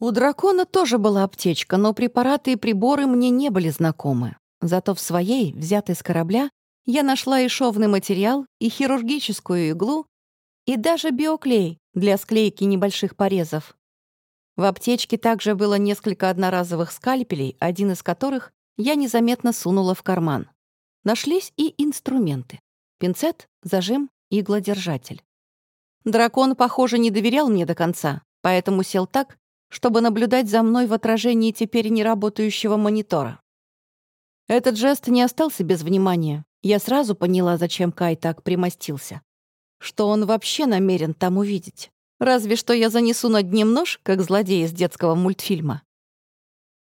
У дракона тоже была аптечка, но препараты и приборы мне не были знакомы. Зато в своей, взятой с корабля, я нашла и шовный материал, и хирургическую иглу, и даже биоклей для склейки небольших порезов. В аптечке также было несколько одноразовых скальпелей, один из которых я незаметно сунула в карман. Нашлись и инструменты. Пинцет, зажим, иглодержатель. Дракон, похоже, не доверял мне до конца, поэтому сел так, чтобы наблюдать за мной в отражении теперь неработающего монитора. Этот жест не остался без внимания. Я сразу поняла, зачем Кай так примостился. Что он вообще намерен там увидеть. Разве что я занесу над ним нож, как злодей из детского мультфильма.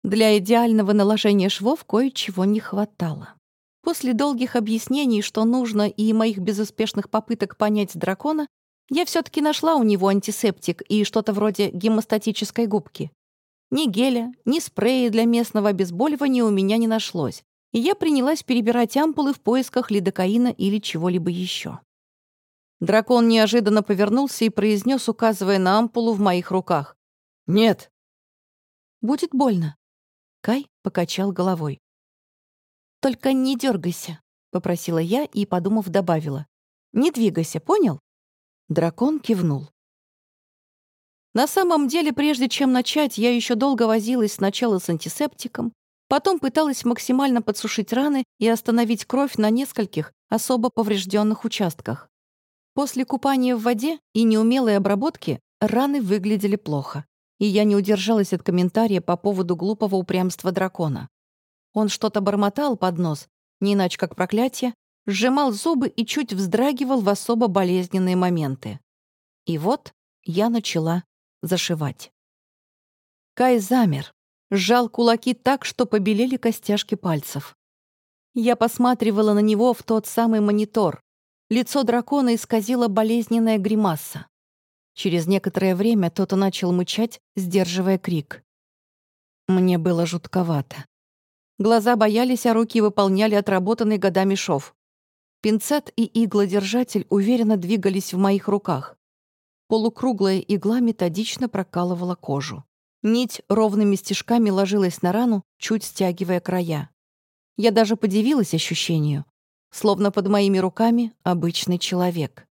Для идеального наложения швов кое-чего не хватало. После долгих объяснений, что нужно, и моих безуспешных попыток понять дракона, я все таки нашла у него антисептик и что-то вроде гемостатической губки. Ни геля, ни спрея для местного обезболивания у меня не нашлось, и я принялась перебирать ампулы в поисках лидокаина или чего-либо еще. Дракон неожиданно повернулся и произнес, указывая на ампулу в моих руках. «Нет». «Будет больно». Кай покачал головой. «Только не дергайся», — попросила я и, подумав, добавила. «Не двигайся, понял?» Дракон кивнул. На самом деле, прежде чем начать, я еще долго возилась сначала с антисептиком, потом пыталась максимально подсушить раны и остановить кровь на нескольких особо поврежденных участках. После купания в воде и неумелой обработки раны выглядели плохо, и я не удержалась от комментария по поводу глупого упрямства дракона. Он что-то бормотал под нос, не иначе как проклятие, сжимал зубы и чуть вздрагивал в особо болезненные моменты. И вот я начала зашивать. Кай замер, сжал кулаки так, что побелели костяшки пальцев. Я посматривала на него в тот самый монитор. Лицо дракона исказило болезненная гримаса. Через некоторое время тот начал мычать, сдерживая крик. Мне было жутковато. Глаза боялись, а руки выполняли отработанный годами шов. Пинцет и иглодержатель уверенно двигались в моих руках. Полукруглая игла методично прокалывала кожу. Нить ровными стежками ложилась на рану, чуть стягивая края. Я даже подивилась ощущению, словно под моими руками обычный человек.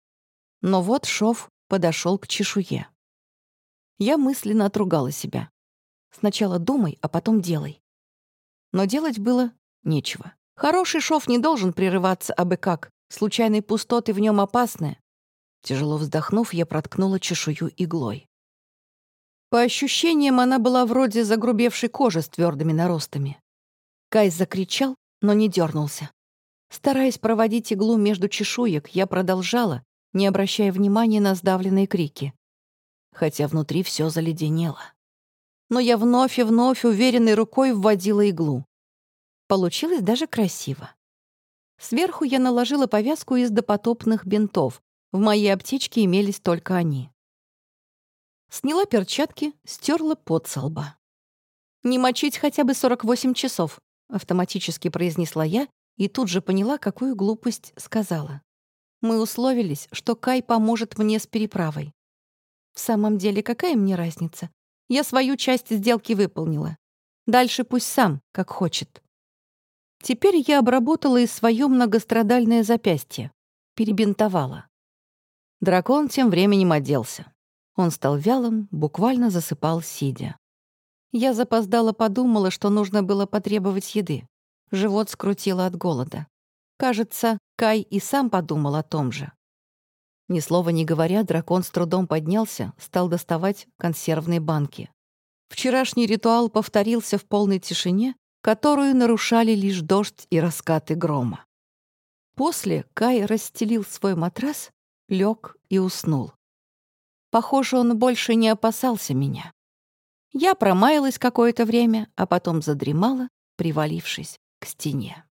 Но вот шов подошел к чешуе. Я мысленно отругала себя. Сначала думай, а потом делай. Но делать было нечего. Хороший шов не должен прерываться абы как. Случайные пустоты в нем опасны. Тяжело вздохнув, я проткнула чешую иглой. По ощущениям, она была вроде загрубевшей кожи с твердыми наростами. Кай закричал, но не дернулся. Стараясь проводить иглу между чешуек, я продолжала, не обращая внимания на сдавленные крики. Хотя внутри все заледенело. Но я вновь и вновь уверенной рукой вводила иглу. Получилось даже красиво. Сверху я наложила повязку из допотопных бинтов. В моей аптечке имелись только они. Сняла перчатки, стерла пот со лба. «Не мочить хотя бы 48 часов», — автоматически произнесла я и тут же поняла, какую глупость сказала. Мы условились, что Кай поможет мне с переправой. В самом деле, какая мне разница? Я свою часть сделки выполнила. Дальше пусть сам, как хочет. Теперь я обработала и свое многострадальное запястье. Перебинтовала. Дракон тем временем оделся. Он стал вялым, буквально засыпал сидя. Я запоздала подумала, что нужно было потребовать еды. Живот скрутило от голода. Кажется, Кай и сам подумал о том же. Ни слова не говоря, дракон с трудом поднялся, стал доставать консервные банки. Вчерашний ритуал повторился в полной тишине, которую нарушали лишь дождь и раскаты грома. После Кай расстелил свой матрас, лег и уснул. Похоже, он больше не опасался меня. Я промаялась какое-то время, а потом задремала, привалившись к стене.